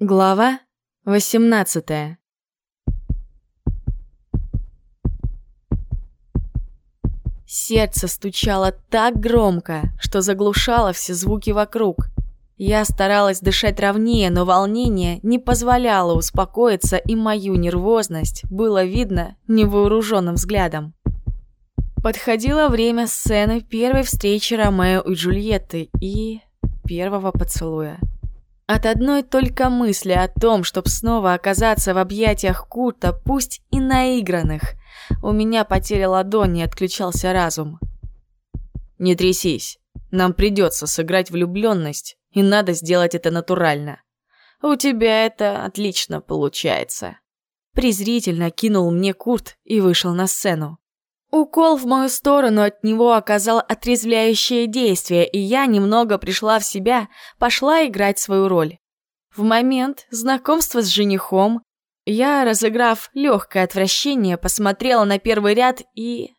Глава 18 Сердце стучало так громко, что заглушало все звуки вокруг. Я старалась дышать ровнее, но волнение не позволяло успокоиться, и мою нервозность было видно невооруженным взглядом. Подходило время сцены первой встречи Ромео и Джульетты и первого поцелуя. От одной только мысли о том, чтобы снова оказаться в объятиях Курта, пусть и наигранных, у меня потели ладони и отключался разум. «Не трясись. Нам придется сыграть влюбленность, и надо сделать это натурально. У тебя это отлично получается». Презрительно кинул мне Курт и вышел на сцену. Укол в мою сторону от него оказал отрезвляющее действие, и я немного пришла в себя, пошла играть свою роль. В момент знакомства с женихом я, разыграв легкое отвращение, посмотрела на первый ряд и...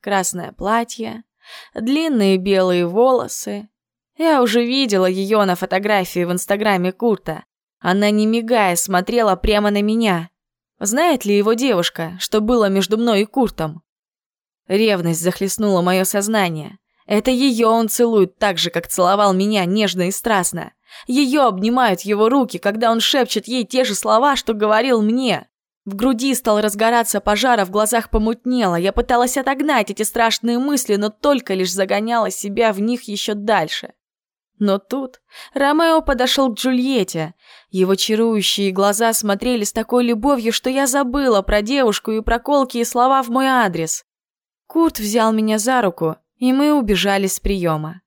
Красное платье, длинные белые волосы. Я уже видела ее на фотографии в инстаграме Курта. Она, не мигая, смотрела прямо на меня. Знает ли его девушка, что было между мной и Куртом? Ревность захлестнула мое сознание. Это ее он целует так же, как целовал меня нежно и страстно. Ее обнимают его руки, когда он шепчет ей те же слова, что говорил мне. В груди стал разгораться пожар, а в глазах помутнело. Я пыталась отогнать эти страшные мысли, но только лишь загоняла себя в них еще дальше. Но тут Ромео подошел к Джульетте. Его чарующие глаза смотрели с такой любовью, что я забыла про девушку и про колкие слова в мой адрес. Курт взял меня за руку, и мы убежали с приема.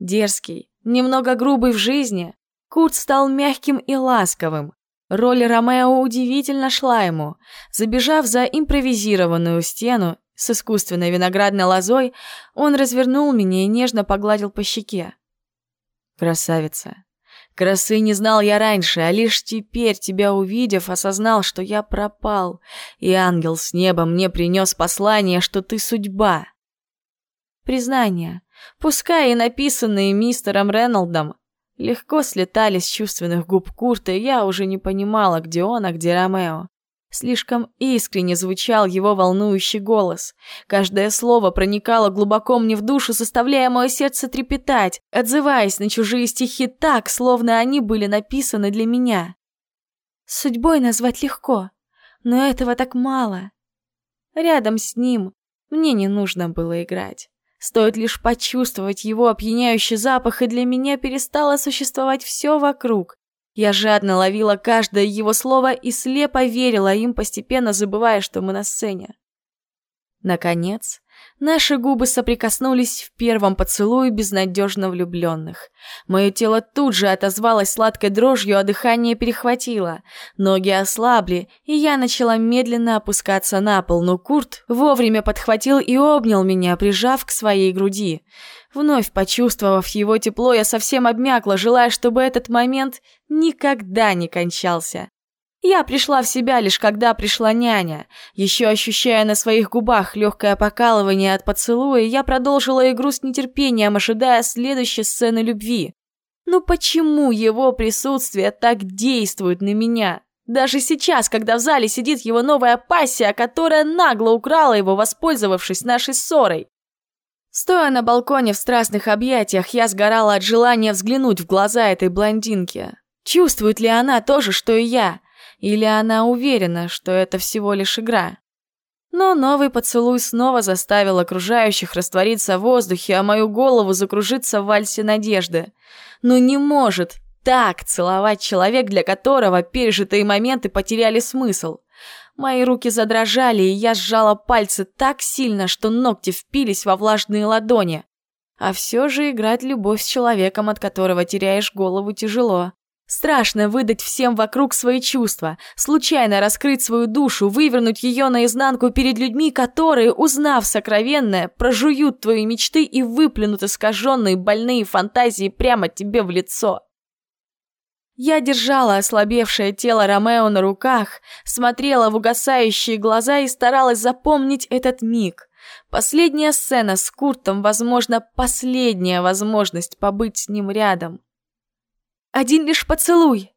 Дерзкий, немного грубый в жизни, Курт стал мягким и ласковым. Роль Ромео удивительно шла ему. Забежав за импровизированную стену с искусственной виноградной лозой, он развернул меня и нежно погладил по щеке. «Красавица, Красы не знал я раньше, а лишь теперь, тебя увидев, осознал, что я пропал, и ангел с неба мне принес послание, что ты судьба. Признания, пускай и написанные мистером Рейнолдом, легко слетали с чувственных губ Курта, и я уже не понимала, где он, а где Ромео. Слишком искренне звучал его волнующий голос. Каждое слово проникало глубоко мне в душу, заставляя мое сердце трепетать, отзываясь на чужие стихи так, словно они были написаны для меня. Судьбой назвать легко, но этого так мало. Рядом с ним мне не нужно было играть. Стоит лишь почувствовать его опьяняющий запах, и для меня перестало существовать все вокруг. Я жадно ловила каждое его слово и слепо верила им, постепенно забывая, что мы на сцене. Наконец, наши губы соприкоснулись в первом поцелуе безнадежно влюбленных. Мое тело тут же отозвалось сладкой дрожью, а дыхание перехватило. Ноги ослабли, и я начала медленно опускаться на пол, но Курт вовремя подхватил и обнял меня, прижав к своей груди. Вновь почувствовав его тепло, я совсем обмякла, желая, чтобы этот момент никогда не кончался. Я пришла в себя лишь когда пришла няня. Еще ощущая на своих губах легкое покалывание от поцелуя, я продолжила игру с нетерпением, ожидая следующей сцены любви. Ну почему его присутствие так действует на меня? Даже сейчас, когда в зале сидит его новая пассия, которая нагло украла его, воспользовавшись нашей ссорой. Стоя на балконе в страстных объятиях, я сгорала от желания взглянуть в глаза этой блондинки. Чувствует ли она то же, что и я? Или она уверена, что это всего лишь игра? Но новый поцелуй снова заставил окружающих раствориться в воздухе, а мою голову закружиться в вальсе надежды. Но ну не может так целовать человек, для которого пережитые моменты потеряли смысл. Мои руки задрожали, и я сжала пальцы так сильно, что ногти впились во влажные ладони. А все же играть любовь с человеком, от которого теряешь голову, тяжело. Страшно выдать всем вокруг свои чувства, случайно раскрыть свою душу, вывернуть ее наизнанку перед людьми, которые, узнав сокровенное, прожуют твои мечты и выплюнут искаженные больные фантазии прямо тебе в лицо. Я держала ослабевшее тело Ромео на руках, смотрела в угасающие глаза и старалась запомнить этот миг. Последняя сцена с Куртом, возможно, последняя возможность побыть с ним рядом. Один лишь поцелуй.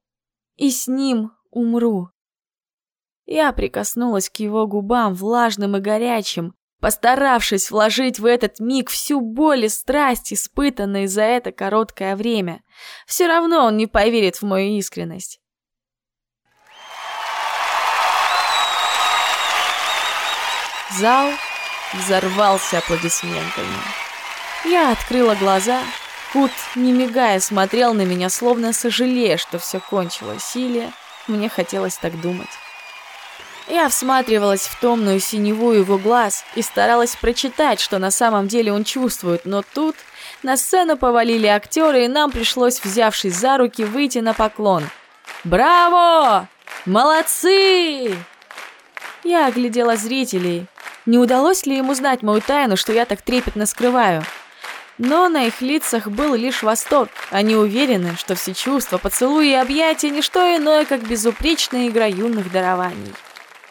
и с ним умру. Я прикоснулась к его губам, влажным и горячим, постаравшись вложить в этот миг всю боль и страсть, испытанные за это короткое время. Все равно он не поверит в мою искренность. Зал взорвался аплодисментами. Я открыла глаза. Кут, не мигая, смотрел на меня, словно сожалея, что все кончилось, или мне хотелось так думать. Я всматривалась в томную синеву его глаз и старалась прочитать, что на самом деле он чувствует, но тут на сцену повалили актеры, и нам пришлось, взявшись за руки, выйти на поклон. «Браво! Молодцы!» Я оглядела зрителей. Не удалось ли им узнать мою тайну, что я так трепетно скрываю? Но на их лицах был лишь восторг. Они уверены, что все чувства, поцелуи и объятия – не что иное, как безупречная игра юных дарований.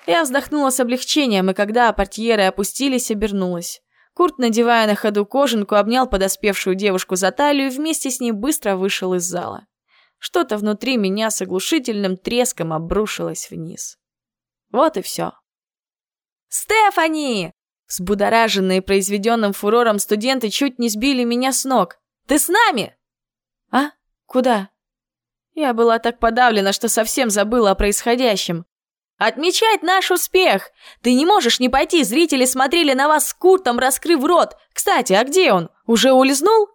Я вздохнула с облегчением, и когда портьеры опустились, обернулась. Курт, надевая на ходу кожанку, обнял подоспевшую девушку за талию и вместе с ней быстро вышел из зала. Что-то внутри меня с оглушительным треском обрушилось вниз. Вот и все. «Стефани!» Взбудораженные произведенным фурором студенты чуть не сбили меня с ног. «Ты с нами?» «А? Куда?» Я была так подавлена, что совсем забыла о происходящем. Отмечать наш успех! Ты не можешь не пойти, зрители смотрели на вас с Куртом, раскрыв рот. Кстати, а где он? Уже улизнул?»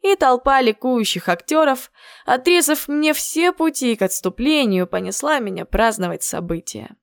И толпа ликующих актеров, отрезав мне все пути к отступлению, понесла меня праздновать события.